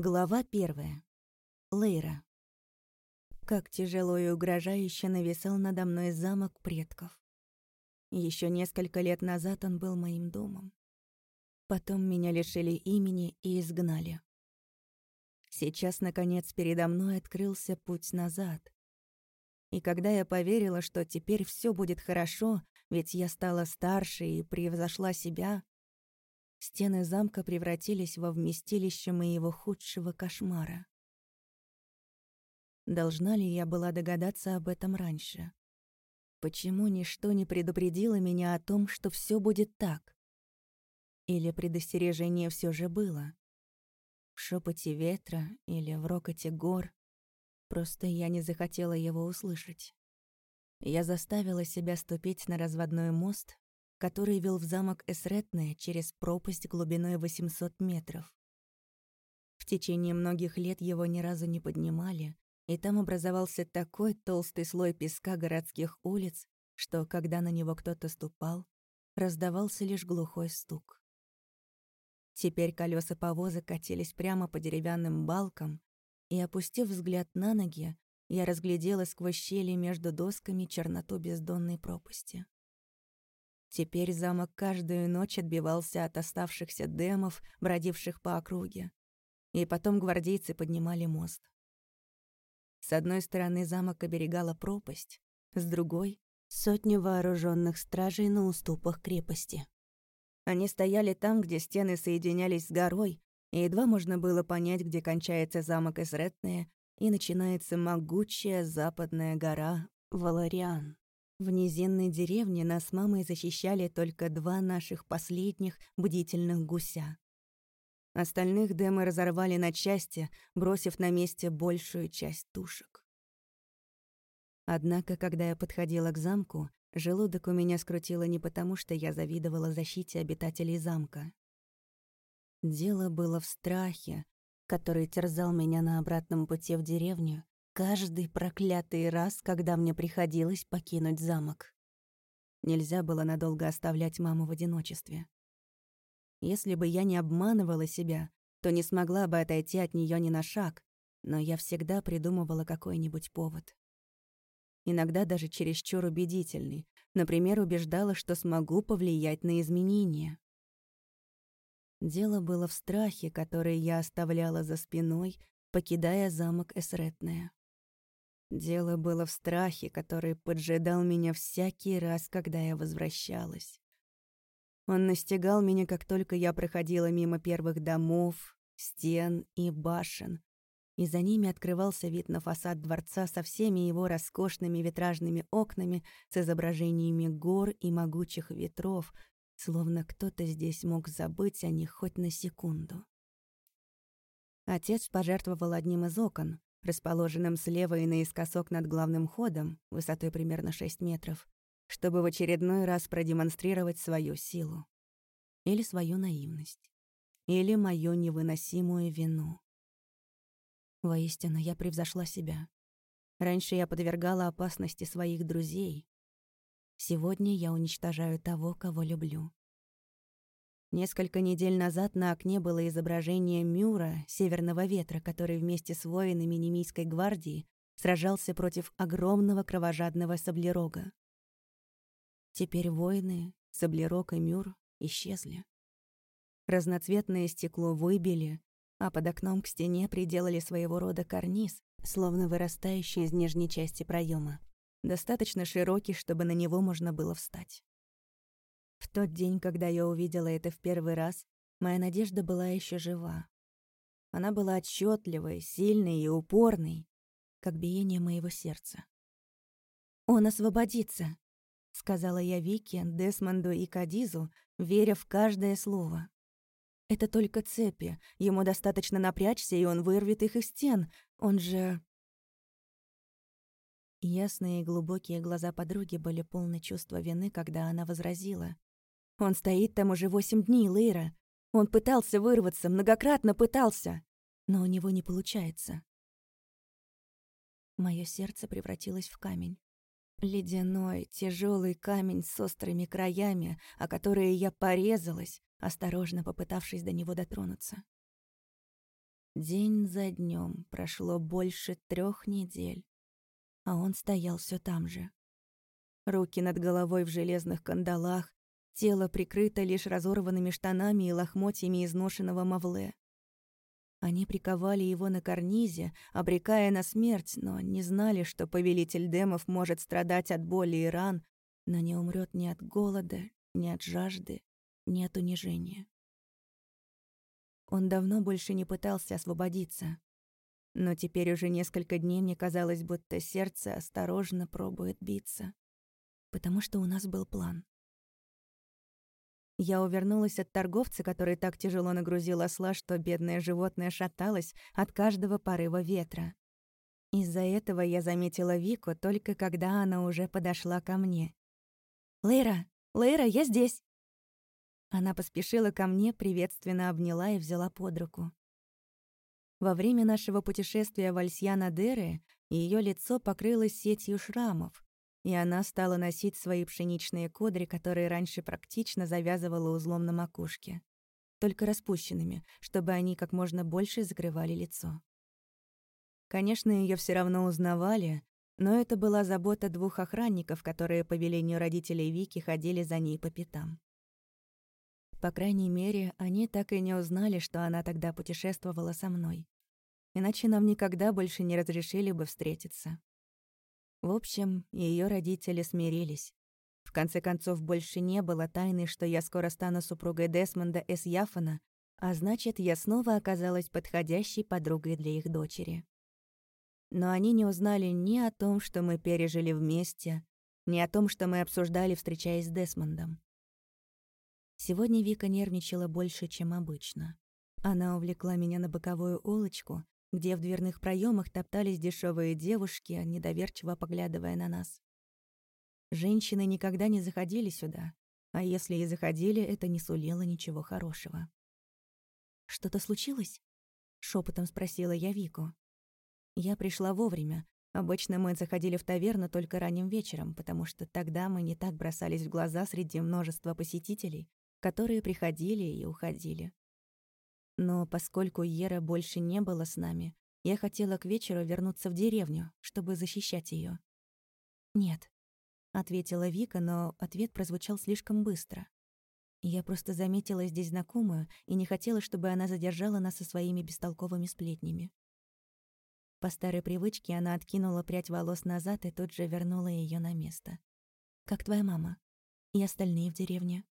Глава первая. Лейра. Как тяжело и угрожающе нависал надо мной замок предков. Еще несколько лет назад он был моим домом. Потом меня лишили имени и изгнали. Сейчас, наконец, передо мной открылся путь назад. И когда я поверила, что теперь все будет хорошо, ведь я стала старше и превзошла себя, Стены замка превратились во вместилище моего худшего кошмара. Должна ли я была догадаться об этом раньше? Почему ничто не предупредило меня о том, что все будет так? Или предостережение все же было? В шепоте ветра или в рокоте гор? Просто я не захотела его услышать. Я заставила себя ступить на разводной мост который вел в замок Эсретне через пропасть глубиной 800 метров. В течение многих лет его ни разу не поднимали, и там образовался такой толстый слой песка городских улиц, что, когда на него кто-то ступал, раздавался лишь глухой стук. Теперь колеса повоза катились прямо по деревянным балкам, и, опустив взгляд на ноги, я разглядела сквозь щели между досками черноту бездонной пропасти. Теперь замок каждую ночь отбивался от оставшихся демов, бродивших по округе. И потом гвардейцы поднимали мост. С одной стороны замок оберегала пропасть, с другой — сотни вооруженных стражей на уступах крепости. Они стояли там, где стены соединялись с горой, и едва можно было понять, где кончается замок Изретная и начинается могучая западная гора Валариан. В низинной деревне нас мамой защищали только два наших последних бдительных гуся. Остальных демы разорвали на части, бросив на месте большую часть тушек. Однако, когда я подходила к замку, желудок у меня скрутило не потому, что я завидовала защите обитателей замка. Дело было в страхе, который терзал меня на обратном пути в деревню Каждый проклятый раз, когда мне приходилось покинуть замок. Нельзя было надолго оставлять маму в одиночестве. Если бы я не обманывала себя, то не смогла бы отойти от нее ни на шаг, но я всегда придумывала какой-нибудь повод. Иногда даже чересчур убедительный, например, убеждала, что смогу повлиять на изменения. Дело было в страхе, который я оставляла за спиной, покидая замок Эсретная. Дело было в страхе, который поджидал меня всякий раз, когда я возвращалась. Он настигал меня, как только я проходила мимо первых домов, стен и башен, и за ними открывался вид на фасад дворца со всеми его роскошными витражными окнами с изображениями гор и могучих ветров, словно кто-то здесь мог забыть о них хоть на секунду. Отец пожертвовал одним из окон, расположенным слева и наискосок над главным ходом, высотой примерно 6 метров, чтобы в очередной раз продемонстрировать свою силу. Или свою наивность. Или мою невыносимую вину. Воистину, я превзошла себя. Раньше я подвергала опасности своих друзей. Сегодня я уничтожаю того, кого люблю. Несколько недель назад на окне было изображение Мюра, северного ветра, который вместе с воинами немийской гвардии сражался против огромного кровожадного саблерога. Теперь воины, саблерог и Мюр исчезли. Разноцветное стекло выбили, а под окном к стене приделали своего рода карниз, словно вырастающий из нижней части проема, достаточно широкий, чтобы на него можно было встать. В тот день, когда я увидела это в первый раз, моя надежда была еще жива. Она была отчетливой, сильной и упорной, как биение моего сердца. «Он освободится», — сказала я Вике, Десмонду и Кадизу, веря в каждое слово. «Это только цепи. Ему достаточно напрячься, и он вырвет их из стен. Он же...» Ясные и глубокие глаза подруги были полны чувства вины, когда она возразила. Он стоит там уже восемь дней, Лейра. Он пытался вырваться, многократно пытался, но у него не получается. Мое сердце превратилось в камень. Ледяной, тяжелый камень с острыми краями, о которые я порезалась, осторожно попытавшись до него дотронуться. День за днем прошло больше трех недель, а он стоял все там же. Руки над головой в железных кандалах, тело прикрыто лишь разорванными штанами и лохмотьями изношенного мавле. Они приковали его на карнизе, обрекая на смерть, но не знали, что повелитель демов может страдать от боли и ран, но не умрет ни от голода, ни от жажды, ни от унижения. Он давно больше не пытался освободиться. Но теперь уже несколько дней мне казалось, будто сердце осторожно пробует биться. Потому что у нас был план. Я увернулась от торговца, который так тяжело нагрузил осла, что бедное животное шаталось от каждого порыва ветра. Из-за этого я заметила Вику только когда она уже подошла ко мне. «Лейра! Лейра, я здесь!» Она поспешила ко мне, приветственно обняла и взяла под руку. Во время нашего путешествия в Альсьяна-Дере ее лицо покрылось сетью шрамов, и она стала носить свои пшеничные кудри, которые раньше практично завязывала узлом на макушке, только распущенными, чтобы они как можно больше закрывали лицо. Конечно, ее все равно узнавали, но это была забота двух охранников, которые по велению родителей Вики ходили за ней по пятам. По крайней мере, они так и не узнали, что она тогда путешествовала со мной. Иначе нам никогда больше не разрешили бы встретиться. В общем, ее родители смирились. В конце концов, больше не было тайны, что я скоро стану супругой Десмонда С. Яфана, а значит, я снова оказалась подходящей подругой для их дочери. Но они не узнали ни о том, что мы пережили вместе, ни о том, что мы обсуждали, встречаясь с Десмондом. Сегодня Вика нервничала больше, чем обычно. Она увлекла меня на боковую улочку, где в дверных проемах топтались дешевые девушки, недоверчиво поглядывая на нас. Женщины никогда не заходили сюда, а если и заходили, это не сулило ничего хорошего. «Что-то случилось?» — шепотом спросила я Вику. Я пришла вовремя. Обычно мы заходили в таверну только ранним вечером, потому что тогда мы не так бросались в глаза среди множества посетителей, которые приходили и уходили. Но поскольку Ера больше не было с нами, я хотела к вечеру вернуться в деревню, чтобы защищать ее. «Нет», — ответила Вика, но ответ прозвучал слишком быстро. Я просто заметила здесь знакомую и не хотела, чтобы она задержала нас со своими бестолковыми сплетнями. По старой привычке она откинула прядь волос назад и тут же вернула ее на место. «Как твоя мама? И остальные в деревне?»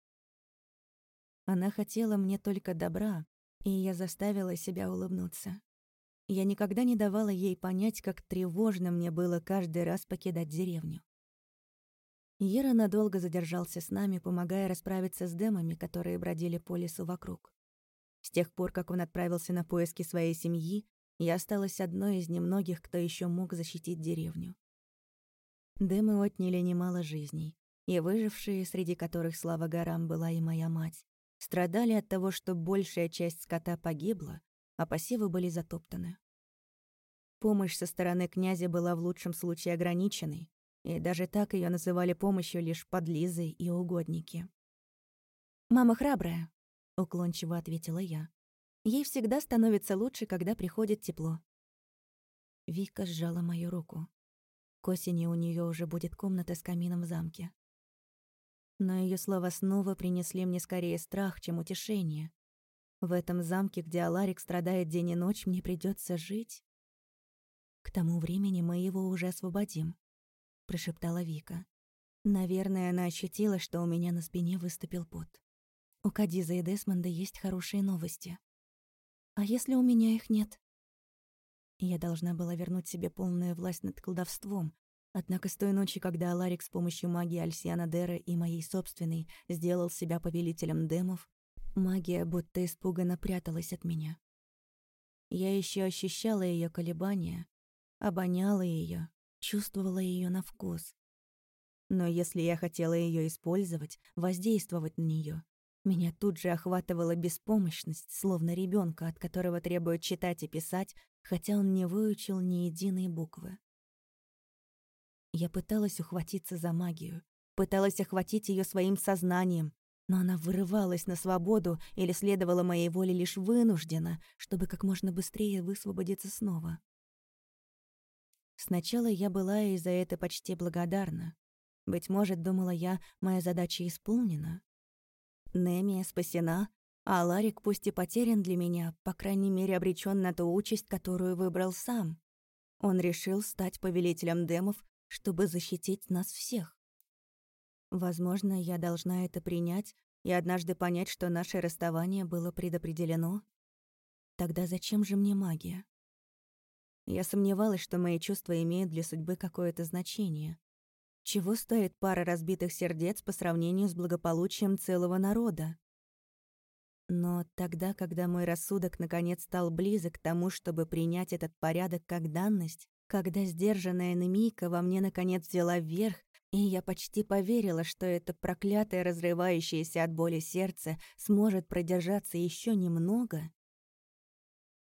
Она хотела мне только добра, и я заставила себя улыбнуться. Я никогда не давала ей понять, как тревожно мне было каждый раз покидать деревню. Ера надолго задержался с нами, помогая расправиться с демами, которые бродили по лесу вокруг. С тех пор, как он отправился на поиски своей семьи, я осталась одной из немногих, кто еще мог защитить деревню. Демы отняли немало жизней, и выжившие, среди которых, слава горам, была и моя мать, страдали от того, что большая часть скота погибла, а посевы были затоптаны. Помощь со стороны князя была в лучшем случае ограниченной, и даже так ее называли помощью лишь подлизы и угодники. «Мама храбрая», — уклончиво ответила я. «Ей всегда становится лучше, когда приходит тепло». Вика сжала мою руку. К осени у нее уже будет комната с камином в замке. Но ее слова снова принесли мне скорее страх, чем утешение. В этом замке, где Аларик страдает день и ночь, мне придется жить. К тому времени мы его уже освободим, прошептала Вика. Наверное, она ощутила, что у меня на спине выступил пот. У Кадиза и Десмонда есть хорошие новости. А если у меня их нет? Я должна была вернуть себе полную власть над колдовством, Однако с той ночи, когда Аларик с помощью магии Альсиана Дера и моей собственной сделал себя повелителем демов, магия будто испуганно пряталась от меня. Я еще ощущала ее колебания, обоняла ее, чувствовала ее на вкус. Но если я хотела ее использовать, воздействовать на нее, меня тут же охватывала беспомощность, словно ребенка, от которого требуют читать и писать, хотя он не выучил ни единой буквы. Я пыталась ухватиться за магию, пыталась охватить ее своим сознанием, но она вырывалась на свободу или следовала моей воле лишь вынуждена, чтобы как можно быстрее высвободиться снова. Сначала я была ей за это почти благодарна. Быть может, думала я, моя задача исполнена. Немия спасена, а Ларик пусть и потерян для меня, по крайней мере обречен на ту участь, которую выбрал сам. Он решил стать повелителем демов, чтобы защитить нас всех. Возможно, я должна это принять и однажды понять, что наше расставание было предопределено. Тогда зачем же мне магия? Я сомневалась, что мои чувства имеют для судьбы какое-то значение. Чего стоит пара разбитых сердец по сравнению с благополучием целого народа? Но тогда, когда мой рассудок наконец стал близок к тому, чтобы принять этот порядок как данность, когда сдержанная Немийка во мне наконец взяла вверх, и я почти поверила, что это проклятое, разрывающееся от боли сердце сможет продержаться еще немного,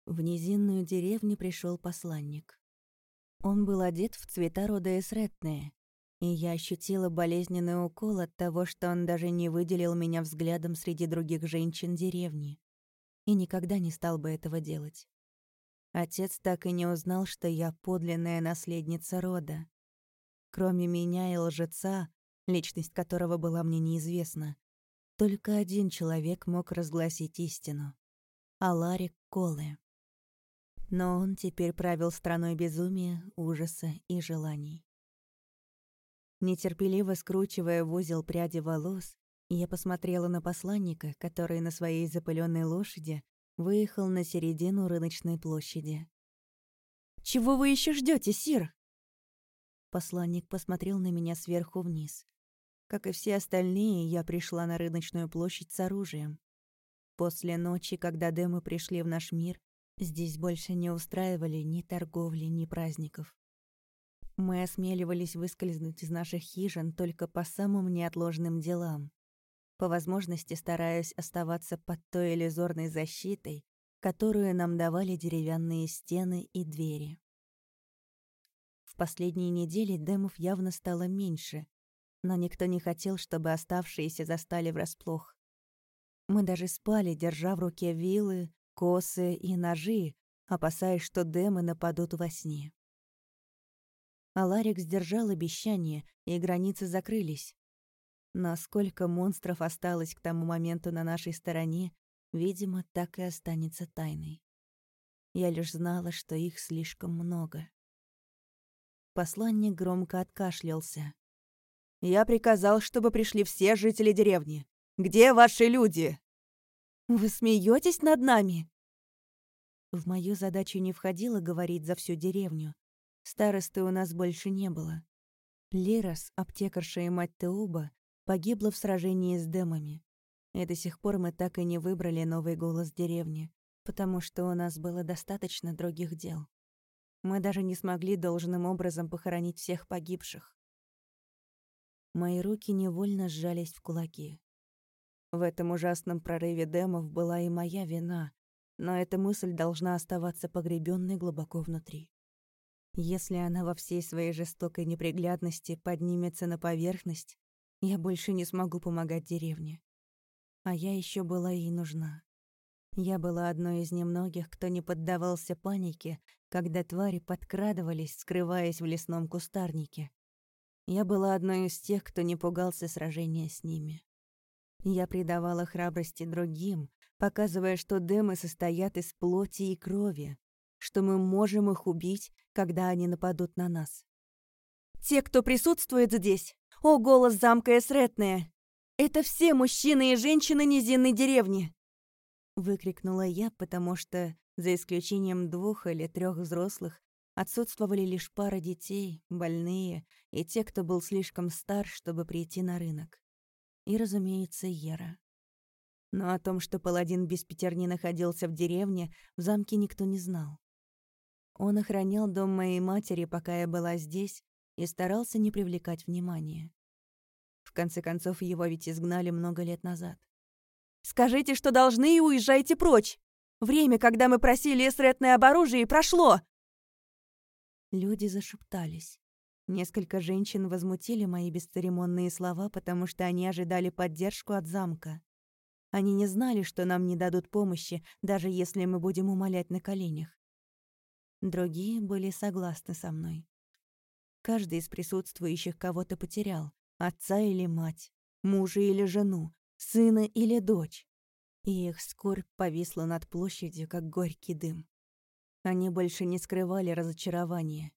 в низинную деревню пришел посланник. Он был одет в цвета рода Эсретные, и я ощутила болезненный укол от того, что он даже не выделил меня взглядом среди других женщин деревни. И никогда не стал бы этого делать. Отец так и не узнал, что я подлинная наследница рода. Кроме меня и лжеца, личность которого была мне неизвестна, только один человек мог разгласить истину — Аларик Колы. Но он теперь правил страной безумия, ужаса и желаний. Нетерпеливо скручивая в узел пряди волос, я посмотрела на посланника, который на своей запыленной лошади выехал на середину рыночной площади. «Чего вы еще ждете, Сир?» Посланник посмотрел на меня сверху вниз. Как и все остальные, я пришла на рыночную площадь с оружием. После ночи, когда демы пришли в наш мир, здесь больше не устраивали ни торговли, ни праздников. Мы осмеливались выскользнуть из наших хижин только по самым неотложным делам, по возможности стараясь оставаться под той иллюзорной защитой, которую нам давали деревянные стены и двери. В последние недели демов явно стало меньше, но никто не хотел, чтобы оставшиеся застали врасплох. Мы даже спали, держа в руке вилы, косы и ножи, опасаясь, что демы нападут во сне. Аларик сдержал обещание, и границы закрылись. Насколько монстров осталось к тому моменту на нашей стороне, видимо, так и останется тайной. Я лишь знала, что их слишком много. Посланник громко откашлялся. «Я приказал, чтобы пришли все жители деревни. Где ваши люди?» «Вы смеетесь над нами?» В мою задачу не входило говорить за всю деревню, Старосты у нас больше не было. Лерос, аптекарша и мать Теуба, погибла в сражении с демами. И до сих пор мы так и не выбрали новый голос деревни, потому что у нас было достаточно других дел. Мы даже не смогли должным образом похоронить всех погибших. Мои руки невольно сжались в кулаки. В этом ужасном прорыве демов была и моя вина, но эта мысль должна оставаться погребенной глубоко внутри. Если она во всей своей жестокой неприглядности поднимется на поверхность, я больше не смогу помогать деревне. А я еще была ей нужна. Я была одной из немногих, кто не поддавался панике, когда твари подкрадывались, скрываясь в лесном кустарнике. Я была одной из тех, кто не пугался сражения с ними. Я придавала храбрости другим, показывая, что демы состоят из плоти и крови, что мы можем их убить, когда они нападут на нас. «Те, кто присутствует здесь, о, голос замка Эсретная! Это все мужчины и женщины низинной деревни!» Выкрикнула я, потому что, за исключением двух или трех взрослых, отсутствовали лишь пара детей, больные и те, кто был слишком стар, чтобы прийти на рынок. И, разумеется, Ера. Но о том, что паладин без пятерни находился в деревне, в замке никто не знал. Он охранял дом моей матери, пока я была здесь, и старался не привлекать внимания. В конце концов, его ведь изгнали много лет назад. «Скажите, что должны, и уезжайте прочь! Время, когда мы просили эсретное об оружии, прошло!» Люди зашептались. Несколько женщин возмутили мои бесцеремонные слова, потому что они ожидали поддержку от замка. Они не знали, что нам не дадут помощи, даже если мы будем умолять на коленях. Другие были согласны со мной. Каждый из присутствующих кого-то потерял, отца или мать, мужа или жену, сына или дочь. И их скорбь повисла над площадью, как горький дым. Они больше не скрывали разочарования.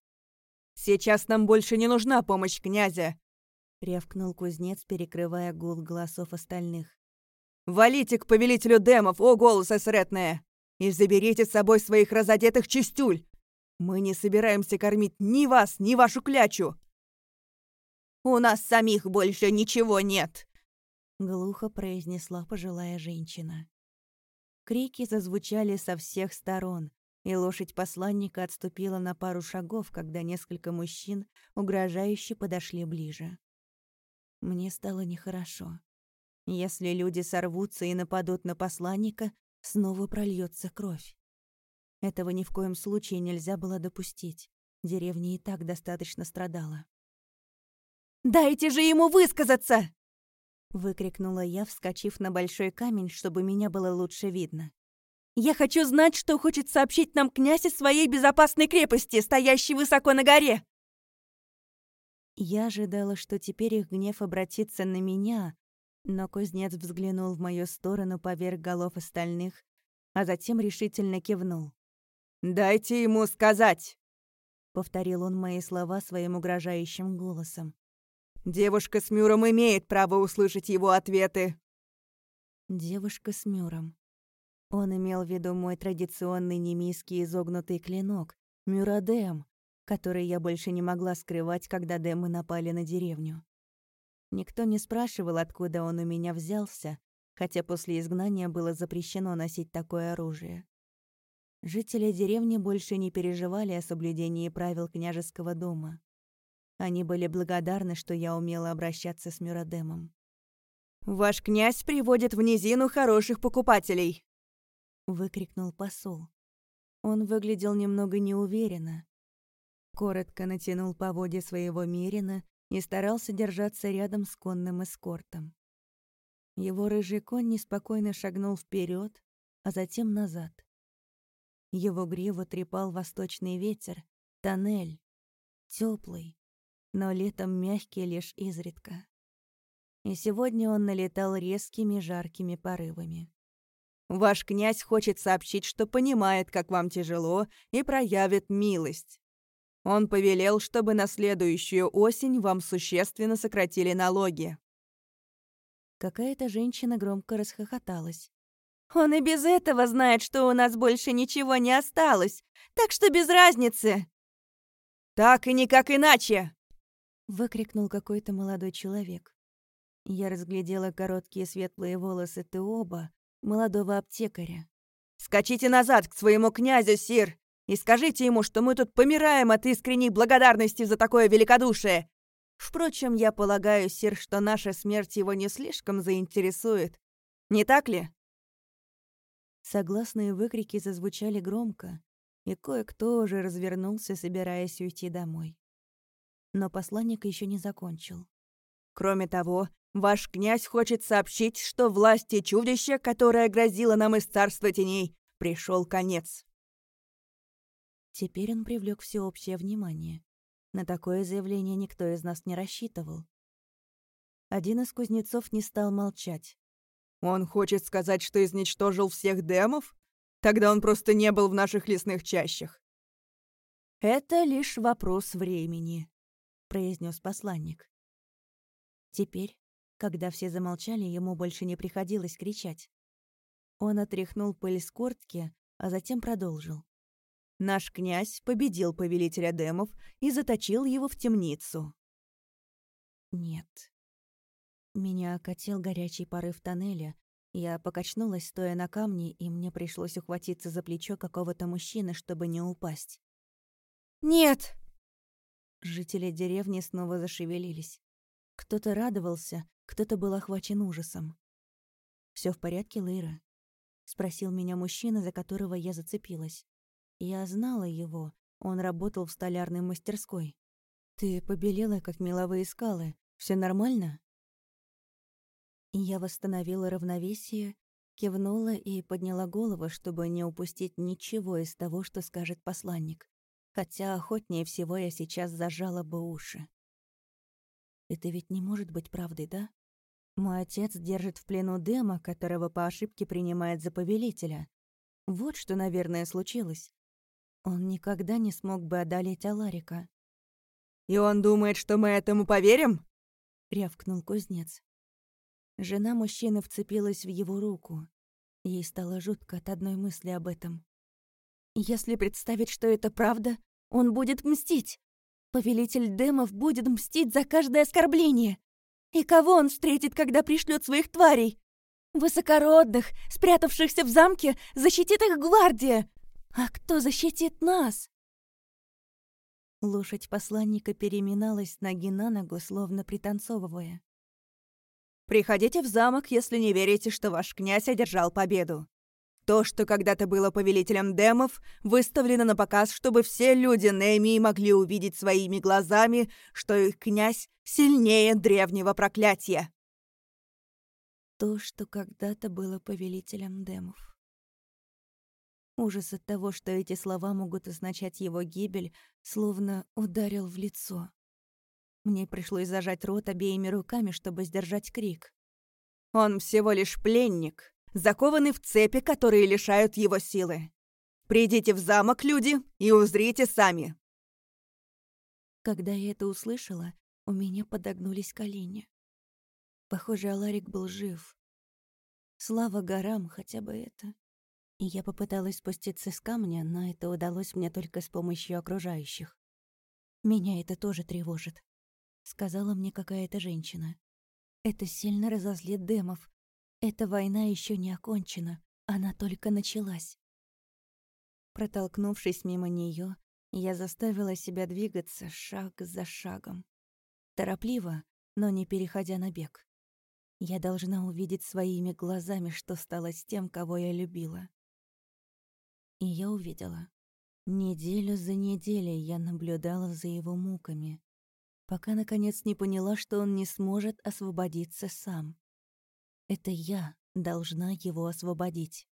«Сейчас нам больше не нужна помощь князя!» — рявкнул кузнец, перекрывая гул голосов остальных. «Валите к повелителю демов, о голос эсретное! И заберите с собой своих разодетых чистюль! Мы не собираемся кормить ни вас, ни вашу клячу!» «У нас самих больше ничего нет!» Глухо произнесла пожилая женщина. Крики зазвучали со всех сторон, и лошадь посланника отступила на пару шагов, когда несколько мужчин угрожающе подошли ближе. Мне стало нехорошо. Если люди сорвутся и нападут на посланника, снова прольется кровь. Этого ни в коем случае нельзя было допустить. Деревня и так достаточно страдала. «Дайте же ему высказаться!» Выкрикнула я, вскочив на большой камень, чтобы меня было лучше видно. Я хочу знать, что хочет сообщить нам князь из своей безопасной крепости, стоящей высоко на горе!» Я ожидала, что теперь их гнев обратится на меня, но кузнец взглянул в мою сторону поверх голов остальных, а затем решительно кивнул. «Дайте ему сказать!» — повторил он мои слова своим угрожающим голосом. «Девушка с Мюром имеет право услышать его ответы!» Девушка с Мюром. Он имел в виду мой традиционный немийский изогнутый клинок, Мюрадем, который я больше не могла скрывать, когда демы напали на деревню. Никто не спрашивал, откуда он у меня взялся, хотя после изгнания было запрещено носить такое оружие. Жители деревни больше не переживали о соблюдении правил княжеского дома. Они были благодарны, что я умела обращаться с Мюрадемом. «Ваш князь приводит в низину хороших покупателей!» — выкрикнул посол. Он выглядел немного неуверенно. Коротко натянул поводья своего Мерина и старался держаться рядом с конным эскортом. Его рыжий конь неспокойно шагнул вперед, а затем назад. Его гриву трепал восточный ветер, тоннель, теплый, но летом мягкий лишь изредка. И сегодня он налетал резкими жаркими порывами. Ваш князь хочет сообщить, что понимает, как вам тяжело, и проявит милость. Он повелел, чтобы на следующую осень вам существенно сократили налоги». Какая-то женщина громко расхохоталась. «Он и без этого знает, что у нас больше ничего не осталось, так что без разницы!» «Так и никак иначе!» — выкрикнул какой-то молодой человек. Я разглядела короткие светлые волосы Теоба, молодого аптекаря. «Скачите назад к своему князю, сир, и скажите ему, что мы тут помираем от искренней благодарности за такое великодушие. Впрочем, я полагаю, сир, что наша смерть его не слишком заинтересует. Не так ли?» Согласные выкрики зазвучали громко, и кое-кто уже развернулся, собираясь уйти домой. Но посланник еще не закончил. «Кроме того, Ваш князь хочет сообщить, что власти чудища, которое грозило нам из царства теней, пришел конец. Теперь он привлек всеобщее внимание. На такое заявление никто из нас не рассчитывал. Один из кузнецов не стал молчать. «Он хочет сказать, что изничтожил всех демов? Тогда он просто не был в наших лесных чащах». «Это лишь вопрос времени», — произнес посланник. Теперь когда все замолчали, ему больше не приходилось кричать. Он отряхнул пыль с куртки, а затем продолжил. «Наш князь победил повелителя демов и заточил его в темницу». «Нет». Меня окатил горячий порыв тоннеля. Я покачнулась, стоя на камне, и мне пришлось ухватиться за плечо какого-то мужчины, чтобы не упасть. «Нет!» Жители деревни снова зашевелились. Кто-то радовался, кто-то был охвачен ужасом. Все в порядке, Лейра?» — спросил меня мужчина, за которого я зацепилась. Я знала его, он работал в столярной мастерской. Ты побелела, как меловые скалы. Все нормально?» Я восстановила равновесие, кивнула и подняла голову, чтобы не упустить ничего из того, что скажет посланник. Хотя охотнее всего я сейчас зажала бы уши. Это ведь не может быть правдой, да? Мой отец держит в плену Дема, которого по ошибке принимает за повелителя. Вот что, наверное, случилось. Он никогда не смог бы одолеть Аларика. «И он думает, что мы этому поверим?» — рявкнул кузнец. Жена мужчины вцепилась в его руку. Ей стало жутко от одной мысли об этом. «Если представить, что это правда, он будет мстить. Повелитель демов будет мстить за каждое оскорбление. И кого он встретит, когда пришлет своих тварей? Высокородных, спрятавшихся в замке, защитит их гвардия. А кто защитит нас? Лошадь посланника переминалась ноги на ногу, словно пританцовывая. «Приходите в замок, если не верите, что ваш князь одержал победу. То, что когда-то было повелителем демов, выставлено на показ, чтобы все люди Немии могли увидеть своими глазами, что их князь сильнее древнего проклятия. То, что когда-то было повелителем демов. Ужас от того, что эти слова могут означать его гибель, словно ударил в лицо. Мне пришлось зажать рот обеими руками, чтобы сдержать крик. «Он всего лишь пленник», закованы в цепи, которые лишают его силы. Придите в замок, люди, и узрите сами. Когда я это услышала, у меня подогнулись колени. Похоже, Аларик был жив. Слава горам, хотя бы это. И я попыталась спуститься с камня, но это удалось мне только с помощью окружающих. «Меня это тоже тревожит», — сказала мне какая-то женщина. «Это сильно разозлит демов, эта война еще не окончена, она только началась. Протолкнувшись мимо нее, я заставила себя двигаться шаг за шагом. Торопливо, но не переходя на бег. Я должна увидеть своими глазами, что стало с тем, кого я любила. И я увидела. Неделю за неделей я наблюдала за его муками, пока, наконец, не поняла, что он не сможет освободиться сам. Это я должна его освободить.